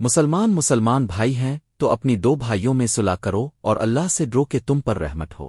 مسلمان مسلمان بھائی ہیں، تو اپنی دو بھائیوں میں صلاح کرو اور اللہ سے ڈرو کہ تم پر رحمت ہو۔